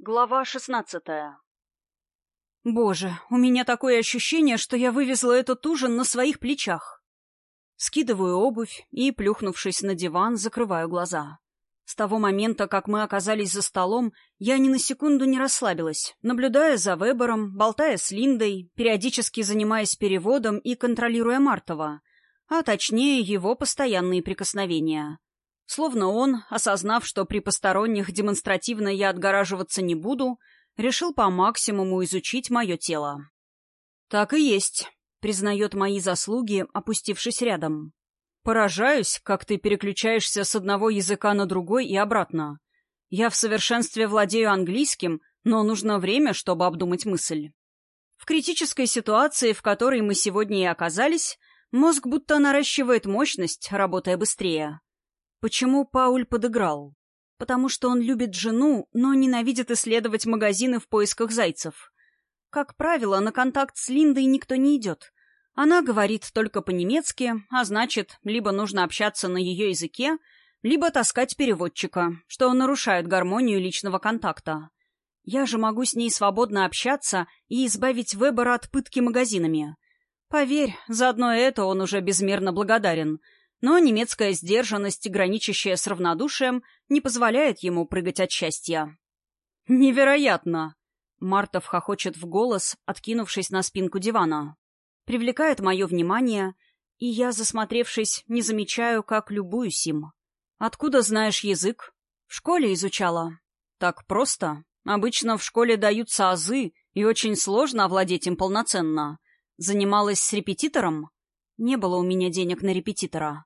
Глава шестнадцатая Боже, у меня такое ощущение, что я вывезла этот ужин на своих плечах. Скидываю обувь и, плюхнувшись на диван, закрываю глаза. С того момента, как мы оказались за столом, я ни на секунду не расслабилась, наблюдая за Вебером, болтая с Линдой, периодически занимаясь переводом и контролируя Мартова, а точнее его постоянные прикосновения. Словно он, осознав, что при посторонних демонстративно я отгораживаться не буду, решил по максимуму изучить мое тело. «Так и есть», — признает мои заслуги, опустившись рядом. «Поражаюсь, как ты переключаешься с одного языка на другой и обратно. Я в совершенстве владею английским, но нужно время, чтобы обдумать мысль». В критической ситуации, в которой мы сегодня и оказались, мозг будто наращивает мощность, работая быстрее. Почему Пауль подыграл? Потому что он любит жену, но ненавидит исследовать магазины в поисках зайцев. Как правило, на контакт с Линдой никто не идет. Она говорит только по-немецки, а значит, либо нужно общаться на ее языке, либо таскать переводчика, что нарушает гармонию личного контакта. Я же могу с ней свободно общаться и избавить Вебера от пытки магазинами. Поверь, за одно это он уже безмерно благодарен — но немецкая сдержанность, граничащая с равнодушием, не позволяет ему прыгать от счастья. «Невероятно!» Мартов хохочет в голос, откинувшись на спинку дивана. Привлекает мое внимание, и я, засмотревшись, не замечаю, как любуюсь им. «Откуда знаешь язык?» «В школе изучала». «Так просто. Обычно в школе даются азы, и очень сложно овладеть им полноценно. Занималась с репетитором?» «Не было у меня денег на репетитора».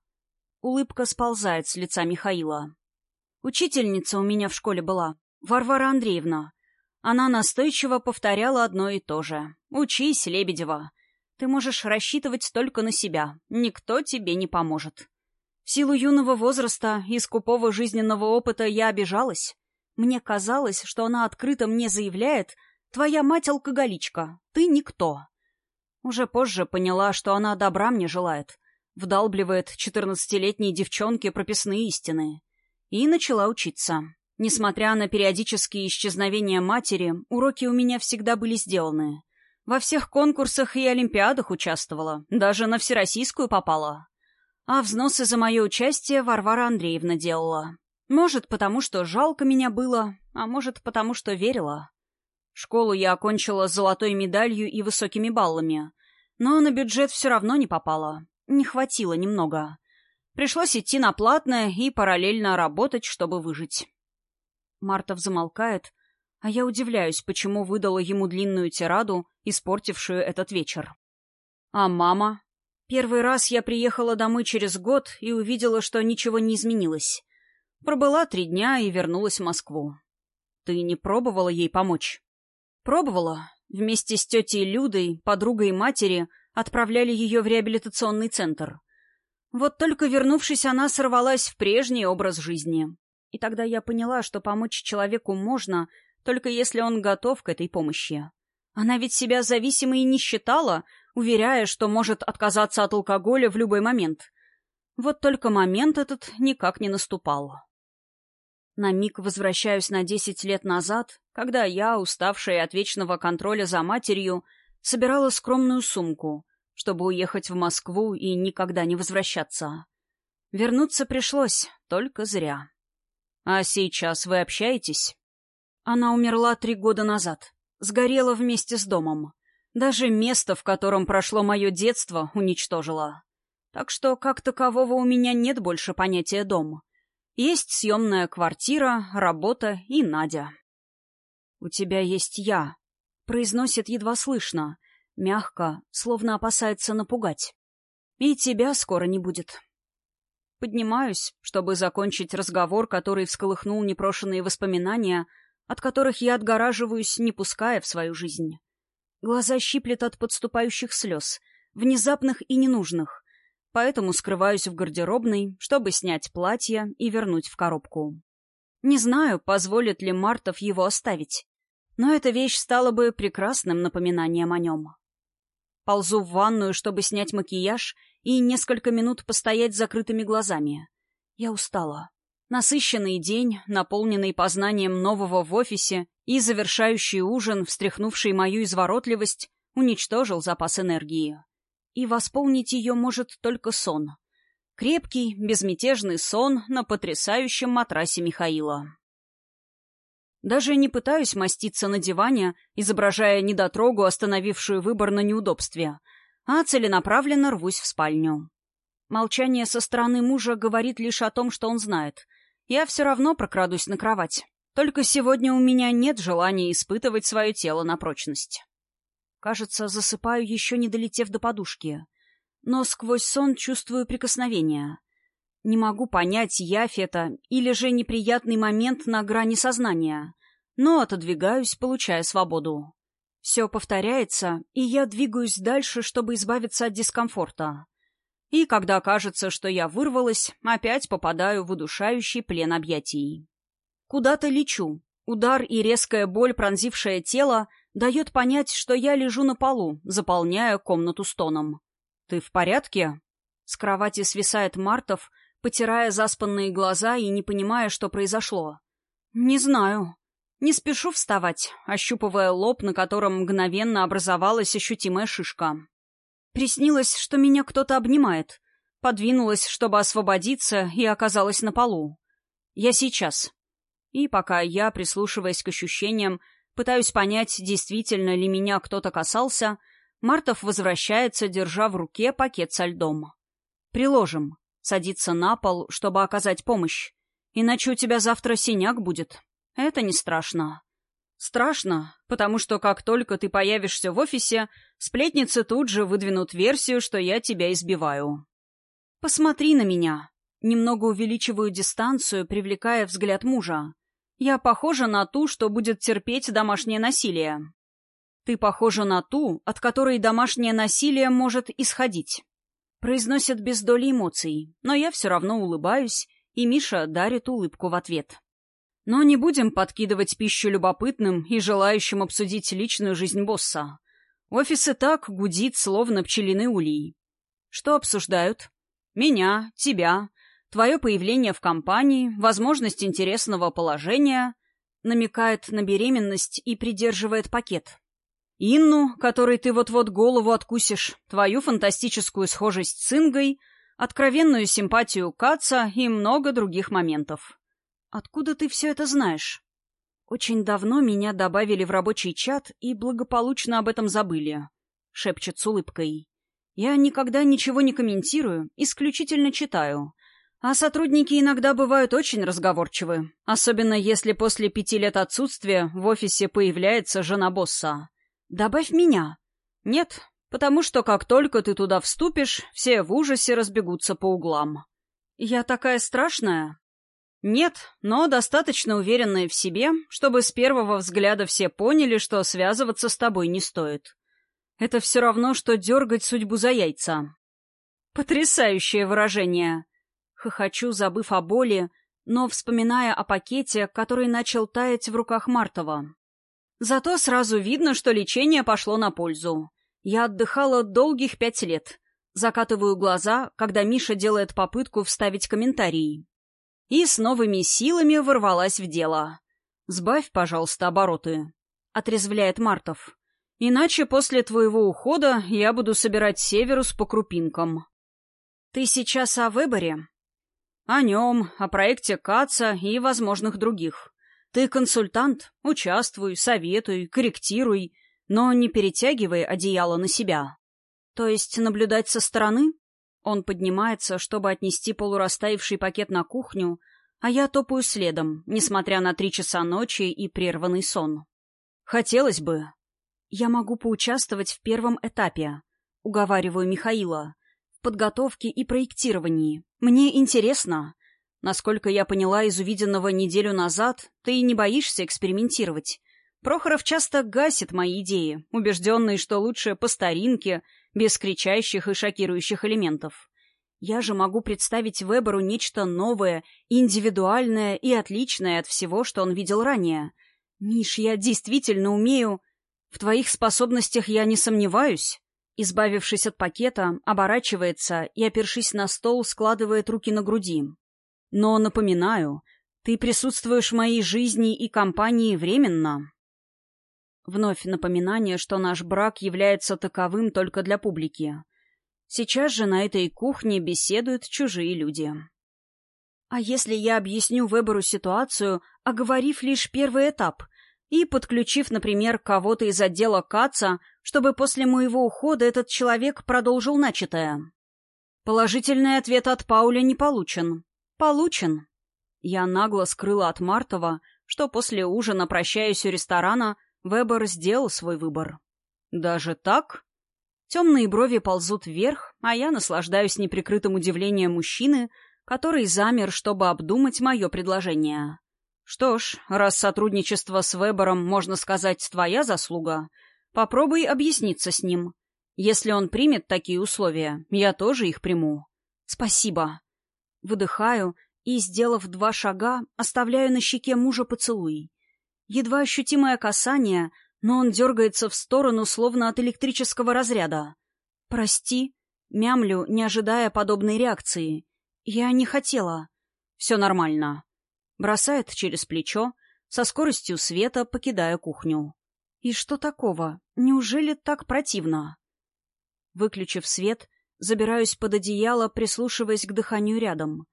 Улыбка сползает с лица Михаила. Учительница у меня в школе была, Варвара Андреевна. Она настойчиво повторяла одно и то же. «Учись, Лебедева. Ты можешь рассчитывать только на себя. Никто тебе не поможет». В силу юного возраста и скупого жизненного опыта я обижалась. Мне казалось, что она открыто мне заявляет «Твоя мать алкоголичка, ты никто». Уже позже поняла, что она добра мне желает, Вдалбливает четырнадцатилетней девчонке прописные истины. И начала учиться. Несмотря на периодические исчезновения матери, уроки у меня всегда были сделаны. Во всех конкурсах и олимпиадах участвовала, даже на всероссийскую попала. А взносы за мое участие Варвара Андреевна делала. Может, потому что жалко меня было, а может, потому что верила. Школу я окончила с золотой медалью и высокими баллами, но на бюджет все равно не попала. Не хватило немного. Пришлось идти на платное и параллельно работать, чтобы выжить. Мартов замолкает, а я удивляюсь, почему выдала ему длинную тираду, испортившую этот вечер. А мама? Первый раз я приехала домой через год и увидела, что ничего не изменилось. Пробыла три дня и вернулась в Москву. Ты не пробовала ей помочь? Пробовала. Вместе с тетей Людой, подругой матери — отправляли ее в реабилитационный центр. Вот только вернувшись, она сорвалась в прежний образ жизни. И тогда я поняла, что помочь человеку можно, только если он готов к этой помощи. Она ведь себя зависимой не считала, уверяя, что может отказаться от алкоголя в любой момент. Вот только момент этот никак не наступал. На миг возвращаюсь на десять лет назад, когда я, уставшая от вечного контроля за матерью, собирала скромную сумку, чтобы уехать в Москву и никогда не возвращаться. Вернуться пришлось, только зря. А сейчас вы общаетесь? Она умерла три года назад. Сгорела вместе с домом. Даже место, в котором прошло мое детство, уничтожила. Так что, как такового, у меня нет больше понятия «дом». Есть съемная квартира, работа и Надя. «У тебя есть я», произносит едва слышно, мягко, словно опасается напугать. И тебя скоро не будет. Поднимаюсь, чтобы закончить разговор, который всколыхнул непрошенные воспоминания, от которых я отгораживаюсь, не пуская в свою жизнь. Глаза щиплет от подступающих слез, внезапных и ненужных, поэтому скрываюсь в гардеробной, чтобы снять платье и вернуть в коробку. Не знаю, позволит ли Мартов его оставить но эта вещь стала бы прекрасным напоминанием о нем. Ползу в ванную, чтобы снять макияж и несколько минут постоять с закрытыми глазами. Я устала. Насыщенный день, наполненный познанием нового в офисе И завершающий ужин, встряхнувший мою изворотливость, уничтожил запас энергии. И восполнить ее может только сон. Крепкий, безмятежный сон на потрясающем матрасе Михаила. Даже не пытаюсь маститься на диване, изображая недотрогу, остановившую выбор на неудобстве, а целенаправленно рвусь в спальню. Молчание со стороны мужа говорит лишь о том, что он знает. Я все равно прокрадусь на кровать. Только сегодня у меня нет желания испытывать свое тело на прочность. Кажется, засыпаю, еще не долетев до подушки. Но сквозь сон чувствую прикосновение. Не могу понять, явь это или же неприятный момент на грани сознания. Но отодвигаюсь, получая свободу. Все повторяется, и я двигаюсь дальше, чтобы избавиться от дискомфорта. И когда кажется, что я вырвалась, опять попадаю в удушающий плен объятий. Куда-то лечу. Удар и резкая боль, пронзившая тело, дает понять, что я лежу на полу, заполняя комнату стоном. «Ты в порядке?» С кровати свисает Мартов, потирая заспанные глаза и не понимая, что произошло. «Не знаю. Не спешу вставать, ощупывая лоб, на котором мгновенно образовалась ощутимая шишка. Приснилось, что меня кто-то обнимает. Подвинулась, чтобы освободиться, и оказалась на полу. Я сейчас. И пока я, прислушиваясь к ощущениям, пытаюсь понять, действительно ли меня кто-то касался, Мартов возвращается, держа в руке пакет со льдом. «Приложим. Садится на пол, чтобы оказать помощь. Иначе у тебя завтра синяк будет. Это не страшно». Страшно, потому что как только ты появишься в офисе, сплетницы тут же выдвинут версию, что я тебя избиваю. Посмотри на меня. Немного увеличиваю дистанцию, привлекая взгляд мужа. Я похожа на ту, что будет терпеть домашнее насилие. Ты похожа на ту, от которой домашнее насилие может исходить. Произносят без доли эмоций, но я все равно улыбаюсь, и Миша дарит улыбку в ответ. Но не будем подкидывать пищу любопытным и желающим обсудить личную жизнь босса. Офис и так гудит, словно пчелиный улей. Что обсуждают? Меня, тебя, твое появление в компании, возможность интересного положения, намекает на беременность и придерживает пакет. Инну, которой ты вот-вот голову откусишь, твою фантастическую схожесть с Ингой, откровенную симпатию Каца и много других моментов. «Откуда ты все это знаешь?» «Очень давно меня добавили в рабочий чат и благополучно об этом забыли», — шепчет с улыбкой. «Я никогда ничего не комментирую, исключительно читаю. А сотрудники иногда бывают очень разговорчивы, особенно если после пяти лет отсутствия в офисе появляется жена босса. Добавь меня». «Нет, потому что как только ты туда вступишь, все в ужасе разбегутся по углам». «Я такая страшная?» Нет, но достаточно уверенная в себе, чтобы с первого взгляда все поняли, что связываться с тобой не стоит. Это все равно, что дергать судьбу за яйца. Потрясающее выражение. Хохочу, забыв о боли, но вспоминая о пакете, который начал таять в руках Мартова. Зато сразу видно, что лечение пошло на пользу. Я отдыхала долгих пять лет. Закатываю глаза, когда Миша делает попытку вставить комментарий и с новыми силами ворвалась в дело. «Сбавь, пожалуйста, обороты», — отрезвляет Мартов. «Иначе после твоего ухода я буду собирать Северус по крупинкам». «Ты сейчас о выборе?» «О нем, о проекте Каца и возможных других. Ты консультант, участвуй, советуй, корректируй, но не перетягивай одеяло на себя. То есть наблюдать со стороны?» Он поднимается, чтобы отнести полурастаявший пакет на кухню, а я топаю следом, несмотря на три часа ночи и прерванный сон. Хотелось бы. Я могу поучаствовать в первом этапе, уговариваю Михаила, в подготовке и проектировании. Мне интересно. Насколько я поняла из увиденного неделю назад, ты не боишься экспериментировать. Прохоров часто гасит мои идеи, убежденный, что лучше по старинке — без кричащих и шокирующих элементов. Я же могу представить Веберу нечто новое, индивидуальное и отличное от всего, что он видел ранее. Миш, я действительно умею... В твоих способностях я не сомневаюсь. Избавившись от пакета, оборачивается и, опершись на стол, складывает руки на груди. Но, напоминаю, ты присутствуешь в моей жизни и компании временно. Вновь напоминание, что наш брак является таковым только для публики. Сейчас же на этой кухне беседуют чужие люди. А если я объясню выбору ситуацию, оговорив лишь первый этап и подключив, например, кого-то из отдела КАЦа, чтобы после моего ухода этот человек продолжил начатое? Положительный ответ от Пауля не получен. Получен. Я нагло скрыла от Мартова, что после ужина, прощаясь у ресторана, Вебер сделал свой выбор. Даже так? Темные брови ползут вверх, а я наслаждаюсь неприкрытым удивлением мужчины, который замер, чтобы обдумать мое предложение. Что ж, раз сотрудничество с Вебером, можно сказать, твоя заслуга, попробуй объясниться с ним. Если он примет такие условия, я тоже их приму. Спасибо. Выдыхаю и, сделав два шага, оставляю на щеке мужа поцелуй. Едва ощутимое касание, но он дергается в сторону, словно от электрического разряда. «Прости», — мямлю, не ожидая подобной реакции. «Я не хотела». «Все нормально». Бросает через плечо, со скоростью света покидая кухню. «И что такого? Неужели так противно?» Выключив свет, забираюсь под одеяло, прислушиваясь к дыханию рядом.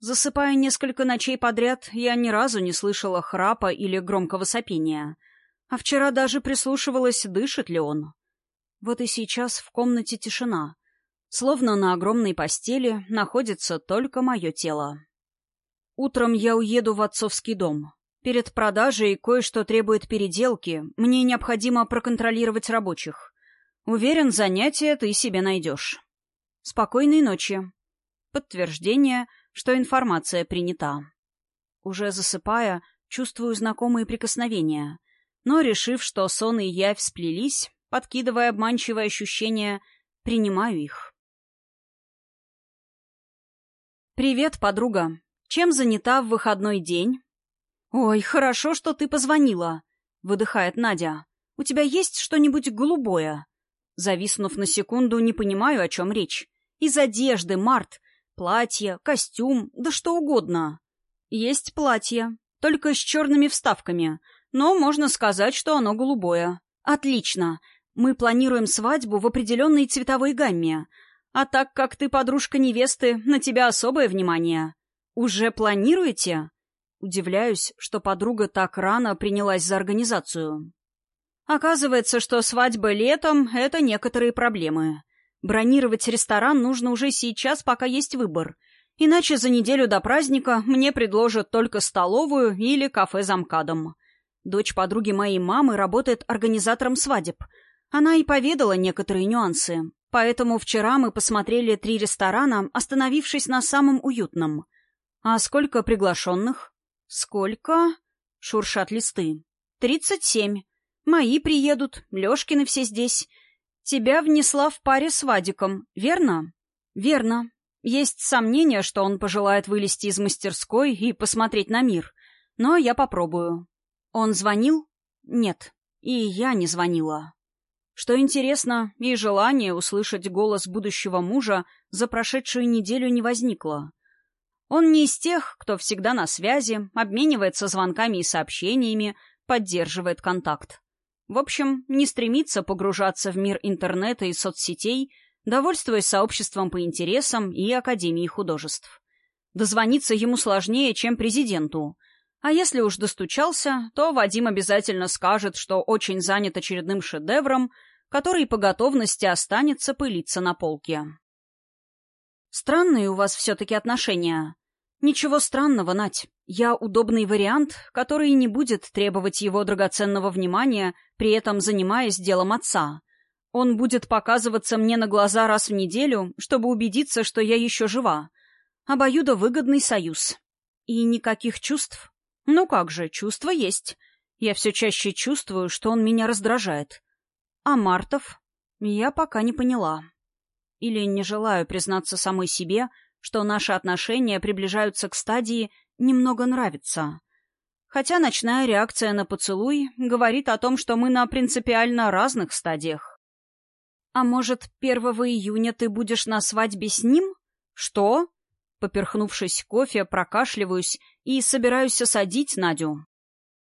Засыпая несколько ночей подряд, я ни разу не слышала храпа или громкого сопения. А вчера даже прислушивалась, дышит ли он. Вот и сейчас в комнате тишина. Словно на огромной постели находится только мое тело. Утром я уеду в отцовский дом. Перед продажей кое-что требует переделки, мне необходимо проконтролировать рабочих. Уверен, занятие ты себе найдешь. Спокойной ночи. Подтверждение, что информация принята. Уже засыпая, чувствую знакомые прикосновения, но, решив, что сон и явь сплелись, подкидывая обманчивое ощущение, принимаю их. «Привет, подруга. Чем занята в выходной день?» «Ой, хорошо, что ты позвонила», — выдыхает Надя. «У тебя есть что-нибудь голубое?» Зависнув на секунду, не понимаю, о чем речь. Из одежды, Март. Платье, костюм, да что угодно. Есть платье, только с черными вставками, но можно сказать, что оно голубое. Отлично. Мы планируем свадьбу в определенной цветовой гамме. А так как ты подружка невесты, на тебя особое внимание. Уже планируете? Удивляюсь, что подруга так рано принялась за организацию. Оказывается, что свадьба летом — это некоторые проблемы. Бронировать ресторан нужно уже сейчас, пока есть выбор. Иначе за неделю до праздника мне предложат только столовую или кафе за МКАДом. Дочь подруги моей мамы работает организатором свадеб. Она и поведала некоторые нюансы. Поэтому вчера мы посмотрели три ресторана, остановившись на самом уютном. А сколько приглашенных? Сколько? Шуршат листы. Тридцать семь. Мои приедут, Лёшкины все здесь. Тебя внесла в паре с Вадиком, верно? Верно. Есть сомнение, что он пожелает вылезти из мастерской и посмотреть на мир. Но я попробую. Он звонил? Нет. И я не звонила. Что интересно, и желание услышать голос будущего мужа за прошедшую неделю не возникло. Он не из тех, кто всегда на связи, обменивается звонками и сообщениями, поддерживает контакт. В общем, не стремится погружаться в мир интернета и соцсетей, довольствуясь сообществом по интересам и Академией художеств. Дозвониться ему сложнее, чем президенту. А если уж достучался, то Вадим обязательно скажет, что очень занят очередным шедевром, который по готовности останется пылиться на полке. «Странные у вас все-таки отношения», Ничего странного, Нать. Я удобный вариант, который не будет требовать его драгоценного внимания, при этом занимаясь делом отца. Он будет показываться мне на глаза раз в неделю, чтобы убедиться, что я еще жива. Обоюдовыгодный союз. И никаких чувств? Ну как же, чувства есть. Я все чаще чувствую, что он меня раздражает. А Мартов? Я пока не поняла. Или не желаю признаться самой себе, что наши отношения приближаются к стадии «немного нравится». Хотя ночная реакция на поцелуй говорит о том, что мы на принципиально разных стадиях. «А может, 1 июня ты будешь на свадьбе с ним?» «Что?» Поперхнувшись кофе, прокашливаюсь и собираюсь осадить Надю.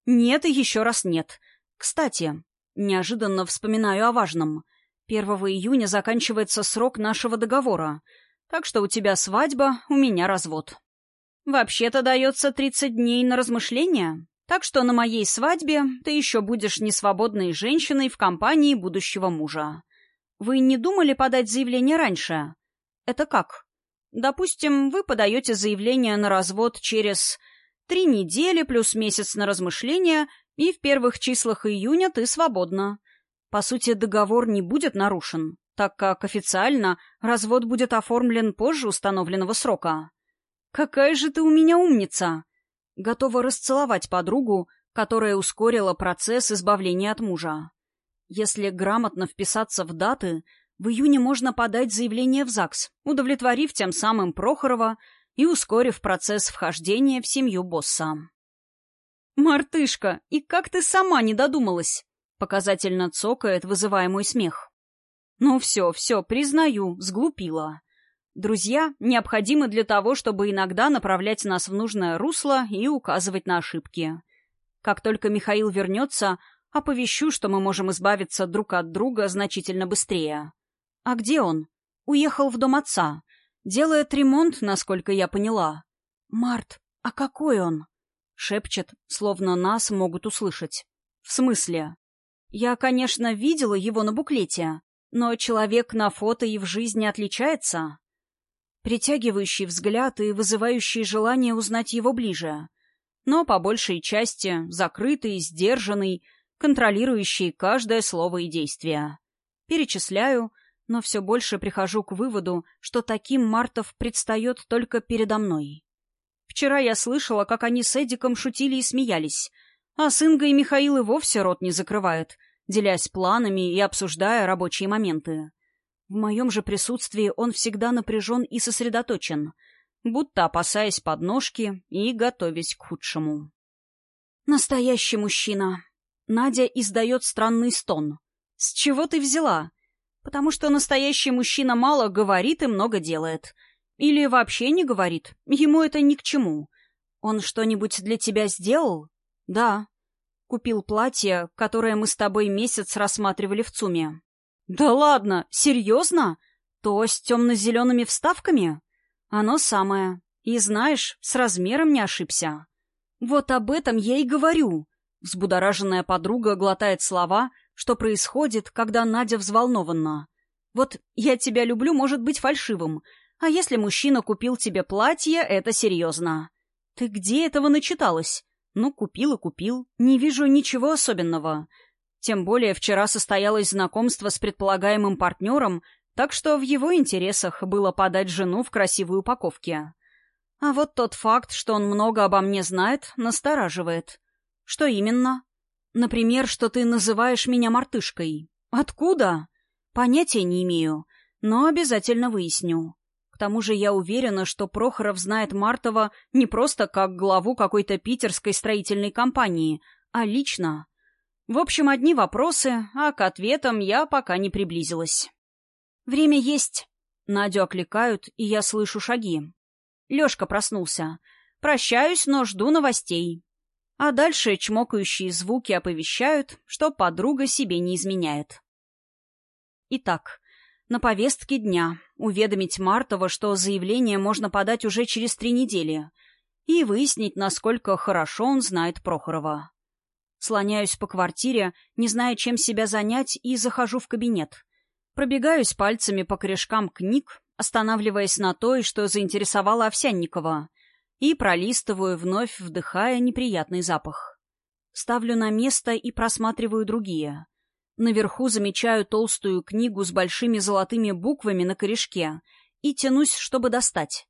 «Нет и еще раз нет. Кстати, Неожиданно вспоминаю о важном. 1 июня заканчивается срок нашего договора, так что у тебя свадьба, у меня развод. Вообще-то дается 30 дней на размышления, так что на моей свадьбе ты еще будешь несвободной женщиной в компании будущего мужа. Вы не думали подать заявление раньше? Это как? Допустим, вы подаете заявление на развод через три недели плюс месяц на размышления, и в первых числах июня ты свободна. По сути, договор не будет нарушен, так как официально развод будет оформлен позже установленного срока. «Какая же ты у меня умница!» Готова расцеловать подругу, которая ускорила процесс избавления от мужа. Если грамотно вписаться в даты, в июне можно подать заявление в ЗАГС, удовлетворив тем самым Прохорова и ускорив процесс вхождения в семью босса. «Мартышка, и как ты сама не додумалась?» Показательно цокает, вызывая мой смех. «Ну все, все, признаю, сглупила. Друзья необходимы для того, чтобы иногда направлять нас в нужное русло и указывать на ошибки. Как только Михаил вернется, оповещу, что мы можем избавиться друг от друга значительно быстрее. А где он? Уехал в дом отца. Делает ремонт, насколько я поняла. «Март, а какой он?» Шепчет, словно нас могут услышать. «В смысле?» Я, конечно, видела его на буклете, но человек на фото и в жизни отличается. Притягивающий взгляд и вызывающий желание узнать его ближе. Но по большей части закрытый, сдержанный, контролирующий каждое слово и действие. Перечисляю, но все больше прихожу к выводу, что таким Мартов предстает только передо мной. Вчера я слышала, как они с Эдиком шутили и смеялись, а с Ингой Михаил и вовсе рот не закрывает, делясь планами и обсуждая рабочие моменты. В моем же присутствии он всегда напряжен и сосредоточен, будто опасаясь подножки и готовясь к худшему. Настоящий мужчина. Надя издает странный стон. «С чего ты взяла?» «Потому что настоящий мужчина мало говорит и много делает. Или вообще не говорит. Ему это ни к чему. Он что-нибудь для тебя сделал?» «Да». Купил платье, которое мы с тобой месяц рассматривали в ЦУМе. «Да ладно, серьезно? То с темно-зелеными вставками?» «Оно самое. И знаешь, с размером не ошибся». «Вот об этом я и говорю». Взбудораженная подруга глотает слова, что происходит, когда Надя взволнована. «Вот я тебя люблю может быть фальшивым, а если мужчина купил тебе платье, это серьезно». «Ты где этого начиталась?» «Ну, купил и купил. Не вижу ничего особенного. Тем более вчера состоялось знакомство с предполагаемым партнером, так что в его интересах было подать жену в красивой упаковке. А вот тот факт, что он много обо мне знает, настораживает. Что именно? Например, что ты называешь меня мартышкой. Откуда? Понятия не имею, но обязательно выясню. Тому же я уверена, что Прохоров знает Мартова не просто как главу какой-то питерской строительной компании, а лично. В общем, одни вопросы, а к ответам я пока не приблизилась. «Время есть!» Надю окликают, и я слышу шаги. Лёшка проснулся. Прощаюсь, но жду новостей. А дальше чмокающие звуки оповещают, что подруга себе не изменяет. Итак, на повестке дня уведомить Мартова, что заявление можно подать уже через три недели, и выяснить, насколько хорошо он знает Прохорова. Слоняюсь по квартире, не зная, чем себя занять, и захожу в кабинет. Пробегаюсь пальцами по корешкам книг, останавливаясь на той, что заинтересовала Овсянникова, и пролистываю, вновь вдыхая неприятный запах. Ставлю на место и просматриваю другие. Наверху замечаю толстую книгу с большими золотыми буквами на корешке и тянусь, чтобы достать.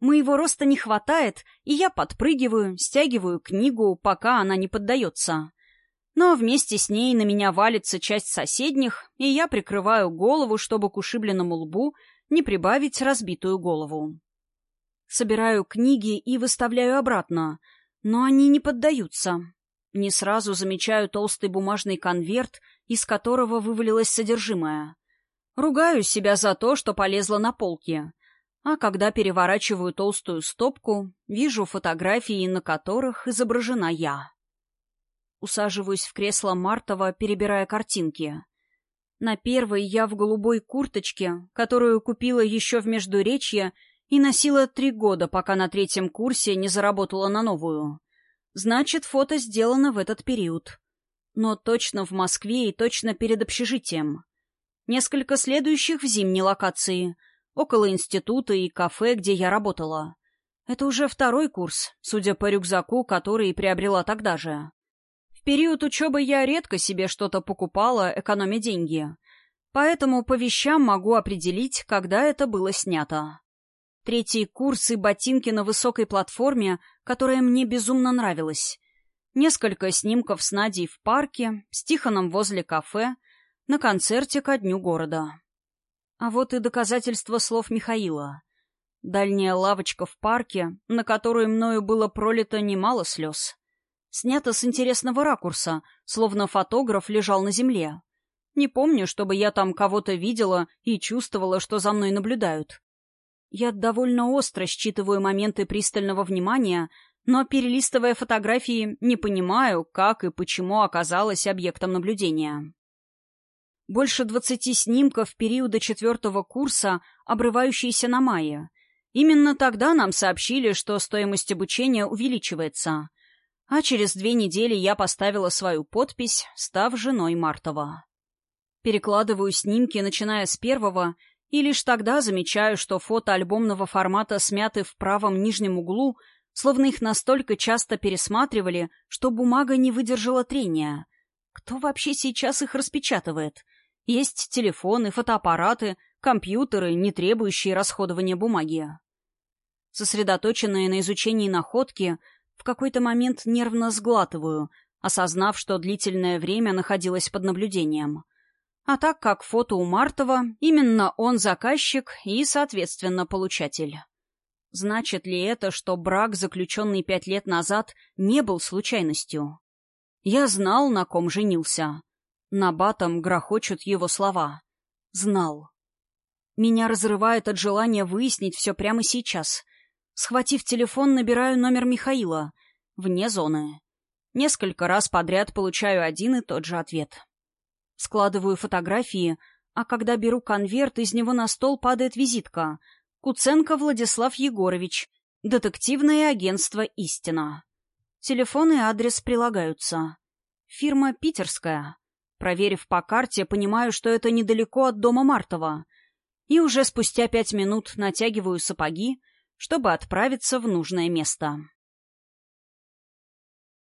Моего роста не хватает, и я подпрыгиваю, стягиваю книгу, пока она не поддается. Но вместе с ней на меня валится часть соседних, и я прикрываю голову, чтобы к ушибленному лбу не прибавить разбитую голову. Собираю книги и выставляю обратно, но они не поддаются. Не сразу замечаю толстый бумажный конверт, из которого вывалилось содержимое. Ругаю себя за то, что полезла на полки. А когда переворачиваю толстую стопку, вижу фотографии, на которых изображена я. Усаживаюсь в кресло Мартова, перебирая картинки. На первой я в голубой курточке, которую купила еще в Междуречье и носила три года, пока на третьем курсе не заработала на новую. Значит, фото сделано в этот период. Но точно в Москве и точно перед общежитием. Несколько следующих в зимней локации, около института и кафе, где я работала. Это уже второй курс, судя по рюкзаку, который приобрела тогда же. В период учебы я редко себе что-то покупала, экономя деньги. Поэтому по вещам могу определить, когда это было снято. Третий курс и ботинки на высокой платформе, которая мне безумно нравилась. Несколько снимков с Надей в парке, с Тихоном возле кафе, на концерте ко дню города. А вот и доказательство слов Михаила. Дальняя лавочка в парке, на которую мною было пролито немало слез. Снято с интересного ракурса, словно фотограф лежал на земле. Не помню, чтобы я там кого-то видела и чувствовала, что за мной наблюдают. Я довольно остро считываю моменты пристального внимания, но, перелистывая фотографии, не понимаю, как и почему оказалась объектом наблюдения. Больше двадцати снимков периода четвертого курса, обрывающиеся на мае — Именно тогда нам сообщили, что стоимость обучения увеличивается. А через две недели я поставила свою подпись, став женой Мартова. Перекладываю снимки, начиная с первого, и лишь тогда замечаю, что фото альбомного формата смяты в правом нижнем углу, словно их настолько часто пересматривали, что бумага не выдержала трения. Кто вообще сейчас их распечатывает? Есть телефоны, фотоаппараты, компьютеры, не требующие расходования бумаги. Сосредоточенная на изучении находки, в какой-то момент нервно сглатываю, осознав, что длительное время находилась под наблюдением. А так как фото у Мартова, именно он заказчик и, соответственно, получатель. Значит ли это, что брак, заключенный пять лет назад, не был случайностью? Я знал, на ком женился. На батом грохочут его слова. Знал. Меня разрывает от желания выяснить все прямо сейчас. Схватив телефон, набираю номер Михаила. Вне зоны. Несколько раз подряд получаю один и тот же ответ. Складываю фотографии, а когда беру конверт, из него на стол падает визитка. Куценко Владислав Егорович. Детективное агентство «Истина». Телефон и адрес прилагаются. Фирма питерская. Проверив по карте, понимаю, что это недалеко от дома Мартова. И уже спустя пять минут натягиваю сапоги, чтобы отправиться в нужное место.